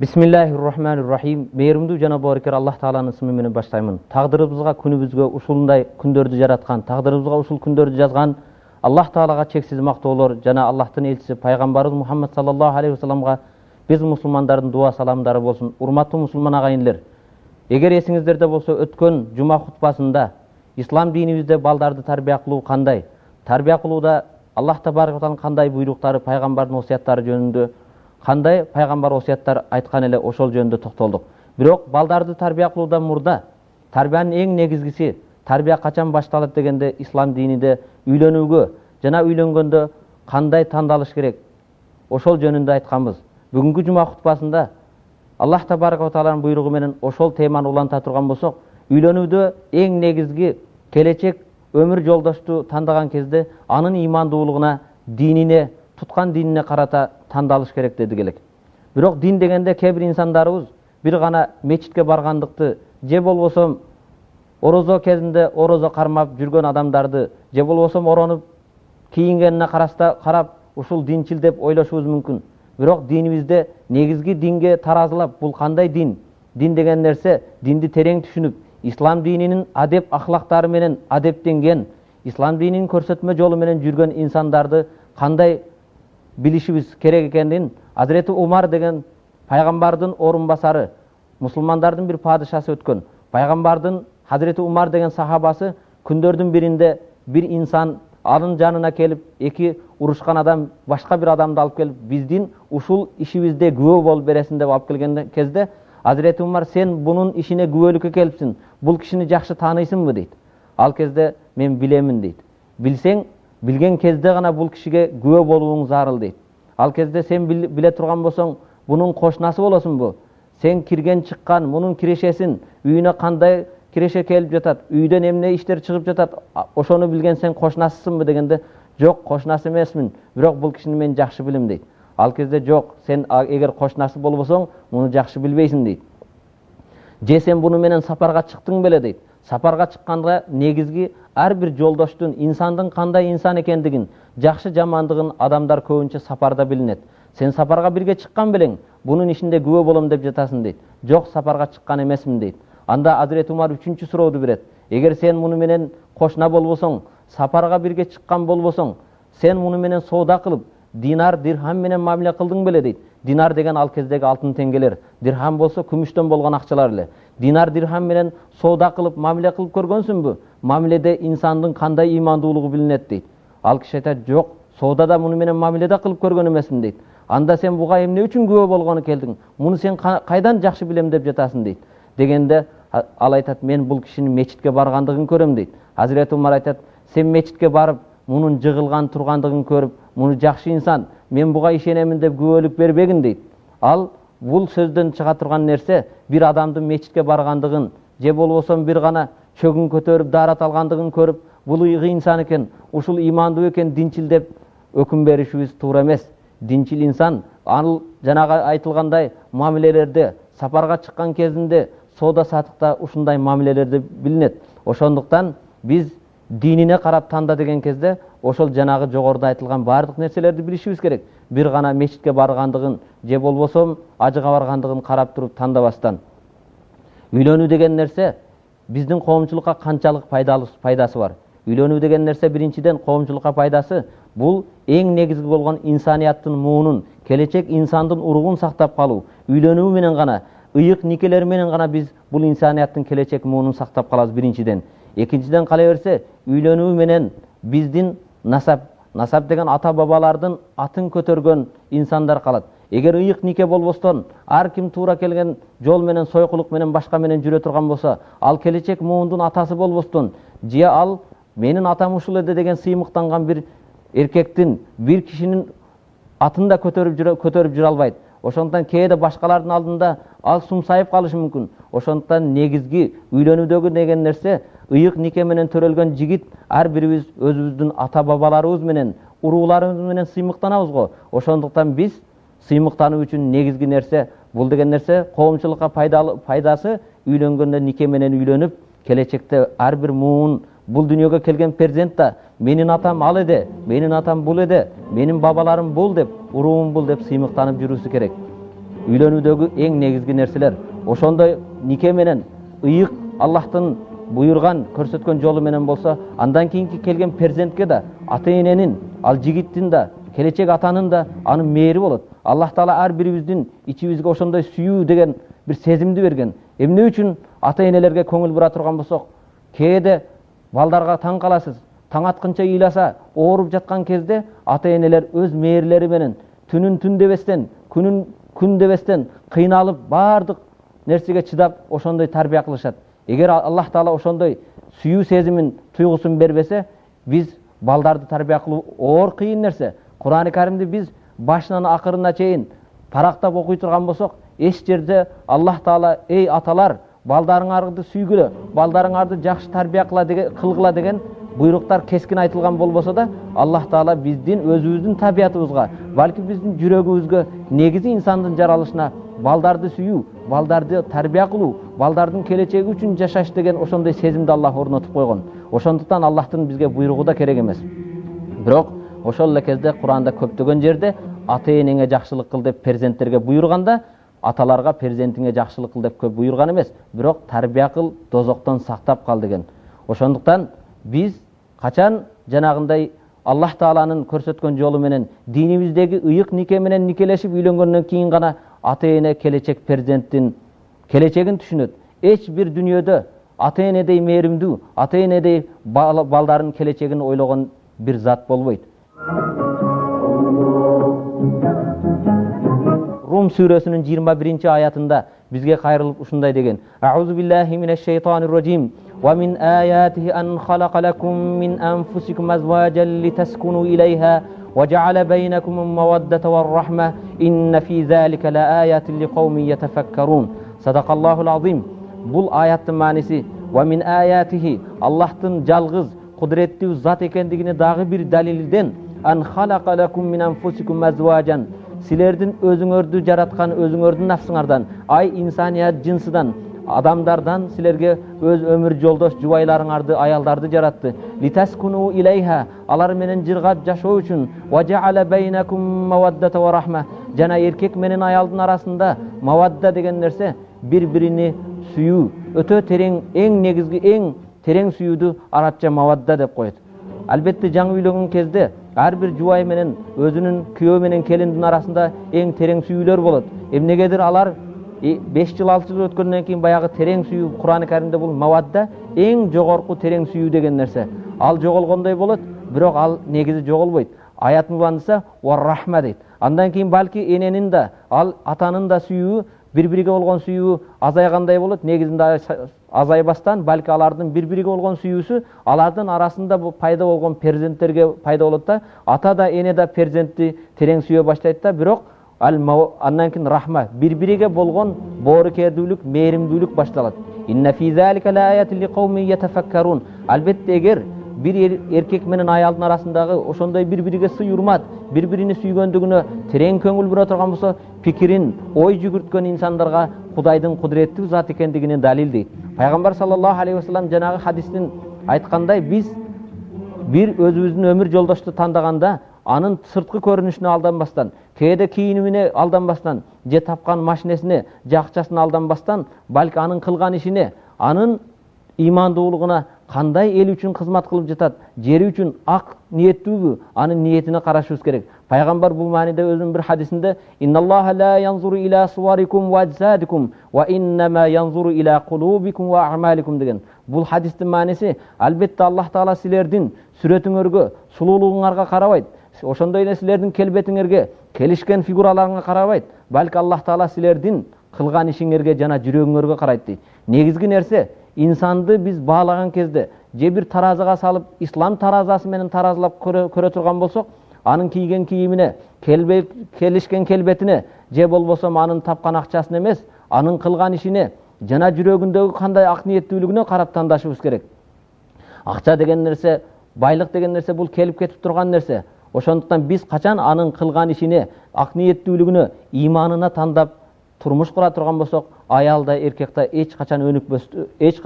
бисмиллахи мээримдүү жана боорукер аллах тааланын ысымы менен баштаймын тагдырыбызга күнүбүзгө ушундай күндөрдү жараткан тагдырыбызга ушул күндөрдү жазган аллах таалага чексиз мактоолор жана аллахтын элчиси пайгамбарыбыз мухаммад саллаллаху алейхи вассаламга биз мусулмандардын дуба саламдары болсун урматтуу мусулман агайындар эгер эсиңиздерде болсо өткөн жума хутбасында ислам динибизде балдарды тарбия кылуу кандай тарбия кылууда аллах табарак тааланын кандай буйруктары пайгамбардын осуяттары жөнүндө кандай пайгамбар осуяттар айткан эле ошол жөнүндө токтолдук? Бирок балдарды тарбия кылуудан мурда. Тарбиянын эң негизгиси тарбия качан башталат дегенде ислам диниде үйлөнүүгө жана үйлөнгөндө кандай тандалыш керек? Ошол жөнүндө айтканбыз. Бүгүнкү жума хутбасында аллах табарaka тааланын буйругу менен ошол теманы уланта турган болсок үйлөнүүдө эң негизги келечек өмүр жолдошту тандаган кезде анын ыймандуулугуна динине туткан динине карата тандалыш керек дедик элек бирок дин дегенде кээ бир инсандарыбыз бир гана мечитке баргандыкты же болбосо орозо кезинде орозо кармап жүргөн адамдарды же болбосо оронуп кийингенине карап ушул динчил деп ойлошубуз мүмкүн бирок динибизде негизги динге таразылап бул кандай дин дин деген нерсе динди терең түшүнүп ислам дининин адеп ахлактары менен адептенген ислам дининин көрсөтмө жолу менен жүргөн инсандарды кандай билишибиз керек экенин азирети умар деген пайгамбардын орун басары мусулмандардын бир падышасы өткөн пайгамбардын хазирети умар деген сахабасы күндөрдүн биринде бир инсан анын жанына келип эки урушкан адам башка бир адамды алып келип биздин ушул ишибизде күбө болуп бересиң деп алып келген кезде азирети умар сен бунун ишине күбөлүккө келипсиң бул кишини жакшы тааныйсыңбы дейт ал кезде мен билемин дейт билсең билген кезде гана бул кишиге күбө болууң зарыл дейт ал кезде сен биле турган болсоң бунун кошунасы болосуңбу сен кирген чыккан мунун кирешесин үйүнө кандай киреше келип жатат үйдөн эмне иштер чыгып жатат ошону билген сен кошунасысыңбы дегенде жок кошунасы эмесмин бирок бул кишини мен жакшы билем дейт ал кезде жок сен эгер кошунасы болбосоң муну жакшы билбейсиң дейт же сен буну менен сапарга чыктың беле дейт сапарга чыкканда негизги ар бир жолдоштун инсандын кандай инсан экендигин жакшы жамандыгын адамдар көбүнчө сапарда билинет. Сен сапарга бирге чыккан белең бунун ишинде күбө болом деп жатасың дейт. Жок сапарга чыккан эмесмин дейт. Анда азирети умар үчүнчү сурооду берет. Эгер сен муну менен кошуна болбосоң сапарга бирге чыккан болбосоң сен муну менен кылып динар дирхам менен мамиле кылдың беле дейт. Динар деген ал кездеги алтын теңгелер. Дирхам болсо күмүштөн болгон акчалар эле. Динар дирхам менен соода кылып мамиле кылып көргөнсүңбү мамиледе инсандын кандай ыймандуулугу билинет дейт ал киши айтат жок соодада муну менен мамиле да кылып көргөн эмесмин дейт анда сен буга эмне үчүн күбө болгону келдиң муну сен кайдан жакшы билем деп жатасың дейт дегенде ал айтат мен бул кишинин мечитке баргандыгын көрөм дейт азирети умар айтат сен мечитке барып мунун жыгылган тургандыгын көрүп муну жакшы инсан мен буга ишенемин деп күбөлүк бербегин дейт ал бул сөздөн чыга турган нерсе бир адамдын мечитке баргандыгын же болбосо бир гана чөгүн көтөрүп даарат алгандыгын көрүп бул инсан экен ушул ыймандуу экен динчил деп өкүм беришибиз туура эмес динчил инсан ал жанагы айтылгандай мамилелерде сапарга чыккан кезинде соода сатыкта ушундай мамилелерде билинет ошондуктан биз динине карап танда деген кезде ошол жанагы жогоруда айтылган баардык нерселерди билишибиз керек. Бир гана мечитке баргандыгын же болбосо ажыга баргандыгын карап туруп тандабастан. Үйлөнүү деген нерсе биздин коомчулукка канчалык пайдасы бар. Үйлөнүү деген нерсе биринчиден коомчулукка пайдасы бул эң негизги болгон инсанияттын муунун келечек инсандын уругун сактап калуу. Үйлөнүү менен гана ыйык никелер менен гана биз бул инсанияттын келечек муунун сактап калабыз биринчиден. Экинчиден кала берсе үйлөнүү менен биздин насап насап деген ата бабалардын атын көтөргөн инсандар калат эгер ыйык нике болбостон ар ким туура келген жол менен сойкулук менен башка менен жүрө турган болсо ал келечек муундун атасы болбостон же ал менин атам ушул эде деген сыймыктанган бир эркектин бир кишинин атын да көтөрүп жүрө албайт ошондуктан кээде башкалардын алдында ал сумсайып калышы мүмкүн ошондуктан негизги үйлөнүүдөгү деген нерсе ыйык нике менен төрөлгөн жигит ар бирибиз өзүбүздүн ата бабаларыбыз менен урууларыбыз менен сыймыктанабыз го ошондуктан биз сыймыктануу үчүн негизги нерсе бул деген нерсе коомчулукка пайдасы үйлөнгөндө нике менен үйлөнүп келечекте ар бир муун бул дүйнөгө келген перзент да менин атам ал эде менин атам бул эде менин бабаларым бул деп уруум бул деп сыймыктанып жүрүүсү керек үйлөнүүдөгү эң негизги нерселер ошондой нике менен ыйык аллахтын буйруган көрсөткөн жолу менен болсо андан кийинки келген перзентке да ата эненин ал жигиттин да келечек атанын да анын мээри болот аллах таала ар бирибиздин ичибизге ошондой сүйүү деген бир сезимди берген эмне үчүн ата энелерге көңүл бура турган болсок кээде балдарга таң каласыз таң атканча ыйласа ооруп жаткан кезде ата энелер өз мээрлери менен түнүн түн дебестен күнүн күн дебестен кыйналып баардык нерсеге чыдап ошондой тарбия кылышат эгер аллах таала ошондой сүйүү сезимин туйгусун бербесе биз балдарды тарбия кылуу оор кыйын нерсе курани каримди биз башынан акырына чейин парактап окуй турган болсок эч жерде аллах таала эй аталар балдарыңарды сүйгүлө балдарыңарды жакшы тарбия кылгыла деген буйруктар кескин айтылган болбосо да аллах таала биздин өзүбүздүн табиятыбызга балки биздин жүрөгүбүзгө негизи инсандын жаралышына балдарды сүйүү балдарды тарбия кылуу балдардын келечеги үчүн жашаш деген ошондой сезимди аллах орнотуп койгон ошондуктан аллахтын бизге буйругу да керек эмес бирок ошол эле кезде куранда көптөгөн жерде ата энеңе жакшылык кыл деп перзенттерге буйруганда аталарга перзентиңе жакшылык кыл деп көп буйруган эмес бирок тарбия кыл дозоктон сактап кал деген ошондуктан биз качан жанагындай аллах тааланын көрсөткөн жолу менен динибиздеги ыйык нике менен никелешип үйлөнгөндөн кийин гана ата эне келечек перзенттин келечегин түшүнөт эч бир дүйнөдө ата энедей мээримдүү ата энедей балдарын келечегин ойлогон бир зат болбойт рум сүрөсүнүн жыйырма биринчи аятында бизге кайрылып ушундай деген аузу биллахи минаш шейтанир ражим ومن آياته أن خلق لكم من أنفسكم أزواجا لتسكنوا إليها وجعل بينكم المودة والرحمة إن في ذلك لآيات لقوم يتفكرون садақаллахул азим бұл аяттың мәнісі уәмин аятихи аллахтың жалғыз құдіретті зат екендігіне дағы бір дәлелден ан халақа лакум мин анфусикум әзуажан сілердің өзүңөрдү жаратқан өзүңөрдүн нафсыңардан ай инсаният жынсыдан адамдардан силерге өз өмір жолдош жубайларыңарды аялдарды жаратты литаскуну илайха алар менен жыргап жашоо ва важаала бейнакум мавадда ва рахма жана еркек менен аялдын арасында мавадда деген нерсе бири биrini сүйүү өтө терең эң негизги эң терең сүйүүдү арабча мавадда деп коет албетте жаңы үйлөнгөн кезде ар бир жубай менен өзүнүн күйөө менен келиндин арасында эң терең сүйүүлөр болот эмнегедир алар беш жыл алты жыл өткөндөн кийин баягы терең сүйүү курани каримде бул мавадда эң жогорку терең сүйүү деген нерсе ал жоголгондой болот бирок ал негизи жоголбойт аят уландыса рахма дейт андан кийин балки эненин да ал атанын да сүйүүү бири бириге болгон сүйүү азайгандай болот негизинде азайбастан балки алардын бири бириге болгон сүйүүсү алардын арасында пайда болгон перзенттерге пайда болот да ата да эне да перзентти терең сүйө баштайт да. Бирок андан кийин рахма бири бириге болгон боорукердүүлүк мээримдүүлүк башталат албетте эгер бир эркек менен аялдын арасындагы ошондой бири бириге сый урмат бири бирини сүйгөндүгүнө терең көңүл бура турган болсо пикирин ой жүгүрткөн инсандарга кудайдын кудуреттүү зат экендигине далил дейт пайгамбар саллаллаху алейхи вассалам жанагы хадистин айткандай биз бир өзүбүздүн өмүр жолдошту тандаганда анын сырткы көрүнүшүнө алданбастан кээде кийимине алданбастан же тапкан машинесине же акчасына алданбастан балки анын кылган ишине анын ыймандуулугуна кандай эл үчүн кызмат кылып жатат жери үчүн ак ниеттүүбү анын ниетине карашыбыз керек. Пайгамбар бул мааниде өзүнүн бир хадисинде деген. Бул хадистин мааниси албетте аллах таала силердин сүрөтүңөргө сулуулугуңарга карабайт ошондой эле силердин келбетиңерге келишкен фигураларыңа карабайт балки аллах таала силердин кылган ишиңерге жана жүрөгүңөргө карайт дейт негизги нерсе инсанды биз баалаган кезде же бир таразага салып ислам таразасы менен таразылап көрө турган болсок анын кийген кийимине келишкен келбетине же болбосо анын тапкан акчасына эмес анын кылган ишине жана жүрөгүндөгү кандай ак ниеттүүлүгүнө карап тандашыбыз керек акча деген нерсе байлык деген нерсе бул келип кетип турган нерсе ошондуктан биз качан анын кылган ишине ак ниеттүүлүгүнө иманына тандап турмуш кура турган болсок аял да эркек да эч качан өнүкпөс эч